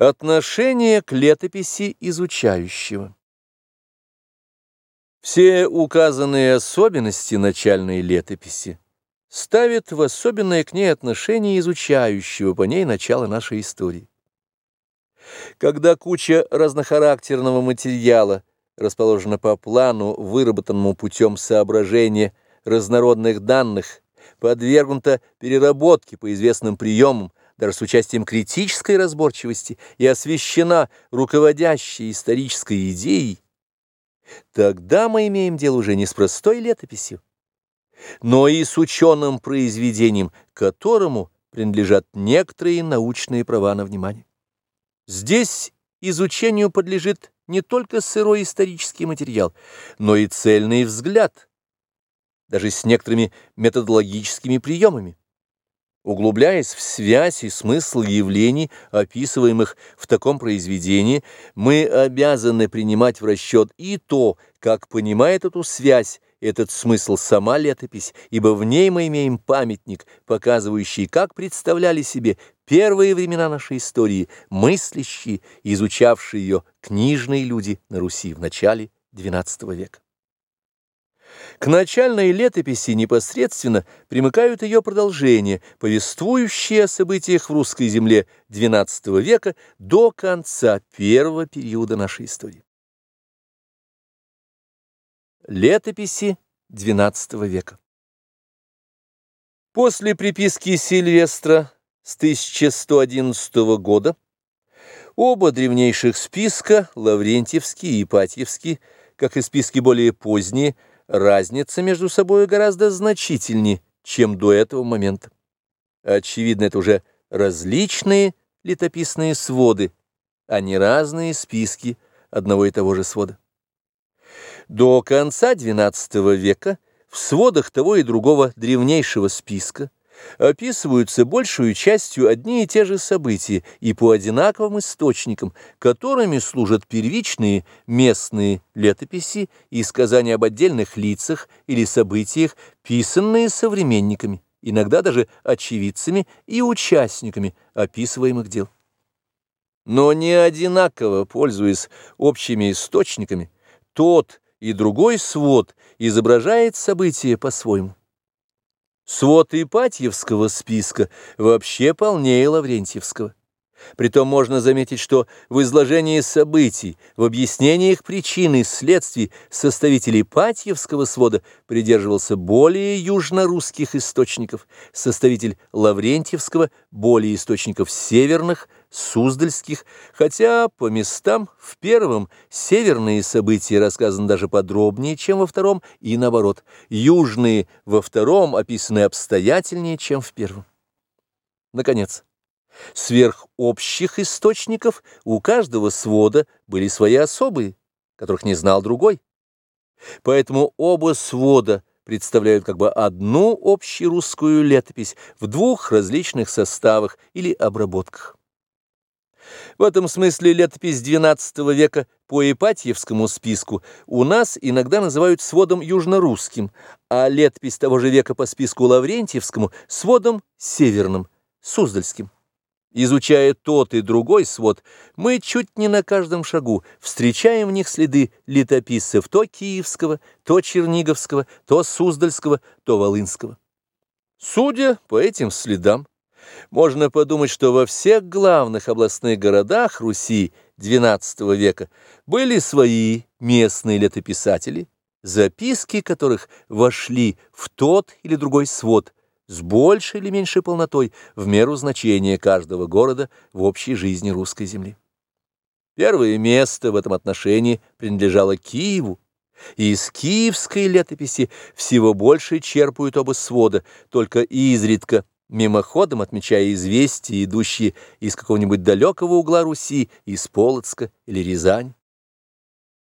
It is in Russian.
Отношение к летописи изучающего. Все указанные особенности начальной летописи ставят в особенное к ней отношение изучающего по ней начало нашей истории. Когда куча разнохарактерного материала расположена по плану, выработанному путем соображения разнородных данных, подвергнута переработке по известным приемам, даже с участием критической разборчивости и освещена руководящей исторической идеей, тогда мы имеем дело уже не с простой летописью, но и с ученым произведением, которому принадлежат некоторые научные права на внимание. Здесь изучению подлежит не только сырой исторический материал, но и цельный взгляд, даже с некоторыми методологическими приемами. Углубляясь в связь и смысл явлений, описываемых в таком произведении, мы обязаны принимать в расчет и то, как понимает эту связь, этот смысл сама летопись, ибо в ней мы имеем памятник, показывающий, как представляли себе первые времена нашей истории, мыслящие, изучавшие ее книжные люди на Руси в начале XII века. К начальной летописи непосредственно примыкают ее продолжения, повествующие о событиях в русской земле XII века до конца первого периода нашей истории. Летописи XII века После приписки Сильвестра с 1111 года оба древнейших списка, Лаврентьевский и Ипатьевский, как и списки более поздние, разница между собой гораздо значительнее, чем до этого момента. Очевидно, это уже различные летописные своды, а не разные списки одного и того же свода. До конца XII века в сводах того и другого древнейшего списка описываются большую частью одни и те же события и по одинаковым источникам, которыми служат первичные местные летописи и сказания об отдельных лицах или событиях, писанные современниками, иногда даже очевидцами и участниками описываемых дел. Но не одинаково, пользуясь общими источниками, тот и другой свод изображает события по-своему. Свод Ипатьевского списка вообще полнее Лаврентьевского. Притом можно заметить, что в изложении событий, в объяснении их причин и следствий составитель Ипатьевского свода придерживался более южно-русских источников, составитель Лаврентьевского – более источников северных – Суздальских, хотя по местам в первом северные события рассказаны даже подробнее, чем во втором, и наоборот, южные во втором описаны обстоятельнее, чем в первом. Наконец, сверх общих источников у каждого свода были свои особые, которых не знал другой. Поэтому оба свода представляют как бы одну общерусскую летопись в двух различных составах или обработках. В этом смысле летопись XII века по Ипатьевскому списку у нас иногда называют сводом южнорусским, а летопись того же века по списку Лаврентьевскому – сводом северным, суздальским. Изучая тот и другой свод, мы чуть не на каждом шагу встречаем в них следы летописцев то киевского, то черниговского, то суздальского, то волынского. Судя по этим следам, можно подумать, что во всех главных областных городах Руси XII века были свои местные летописатели, записки которых вошли в тот или другой свод с большей или меньшей полнотой в меру значения каждого города в общей жизни русской земли. Первое место в этом отношении принадлежало Киеву, и из киевской летописи всего больше черпают оба свода, только изредка мимоходом отмечая известия, идущие из какого-нибудь далекого угла Руси, из Полоцка или Рязань.